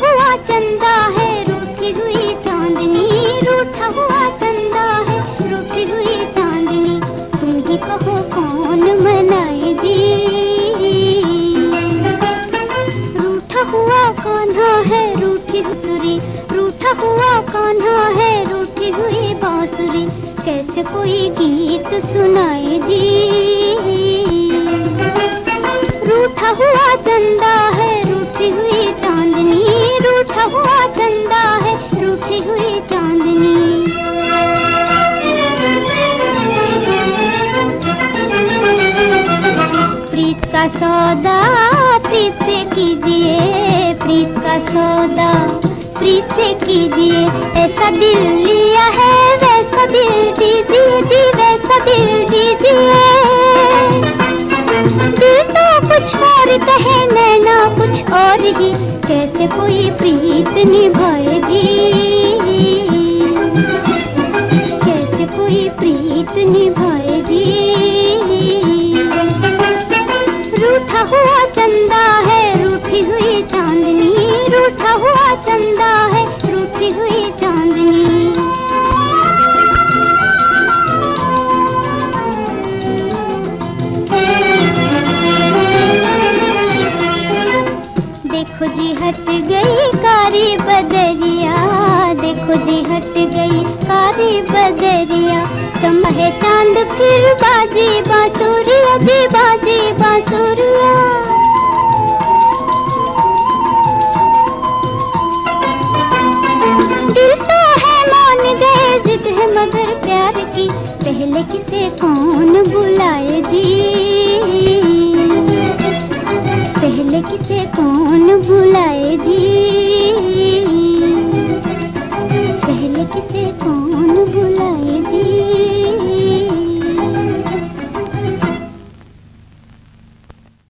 हुआ चंदा है रूठी हुई चांदनी, रूठा हुआ चंदा है रूठी हुई चांदनी। तुम ही कहो कौन मनाए जी? रूठा हुआ कान्हा है, रूठी सुरी रूठा हुआ कान्हा है, रूठी हुई बांसुरी। कैसे कोई गीत सुनाए जी? का सौदा, प्रीत से कीजिए, प्रीत का सौदा, प्रीत से कीजिए। ऐसा दिल लिया है, वैसा दिल दीजिए, जी वैसा दिल दीजिए। दिल तो कुछ और कहे, नैना कुछ और ही। कैसे कोई प्रीत निभाए जी? कैसे कोई प्रीत निभाए जी? रूठा हुआ चंदा है, रूठी हुई चांदनी, रूठा हुआ चंदा है, रूठी हुई चांदनी। देखो जी हट गई कारी बदरिया, देखो जी हट गई कारी बदरिया। चमका है चाँद फिर बाजी बांसुरिया जी बाजी बांसुरिया किसे कौन बुलाए जी? पहले किसे कौन बुलाए जी?